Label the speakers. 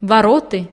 Speaker 1: вороты.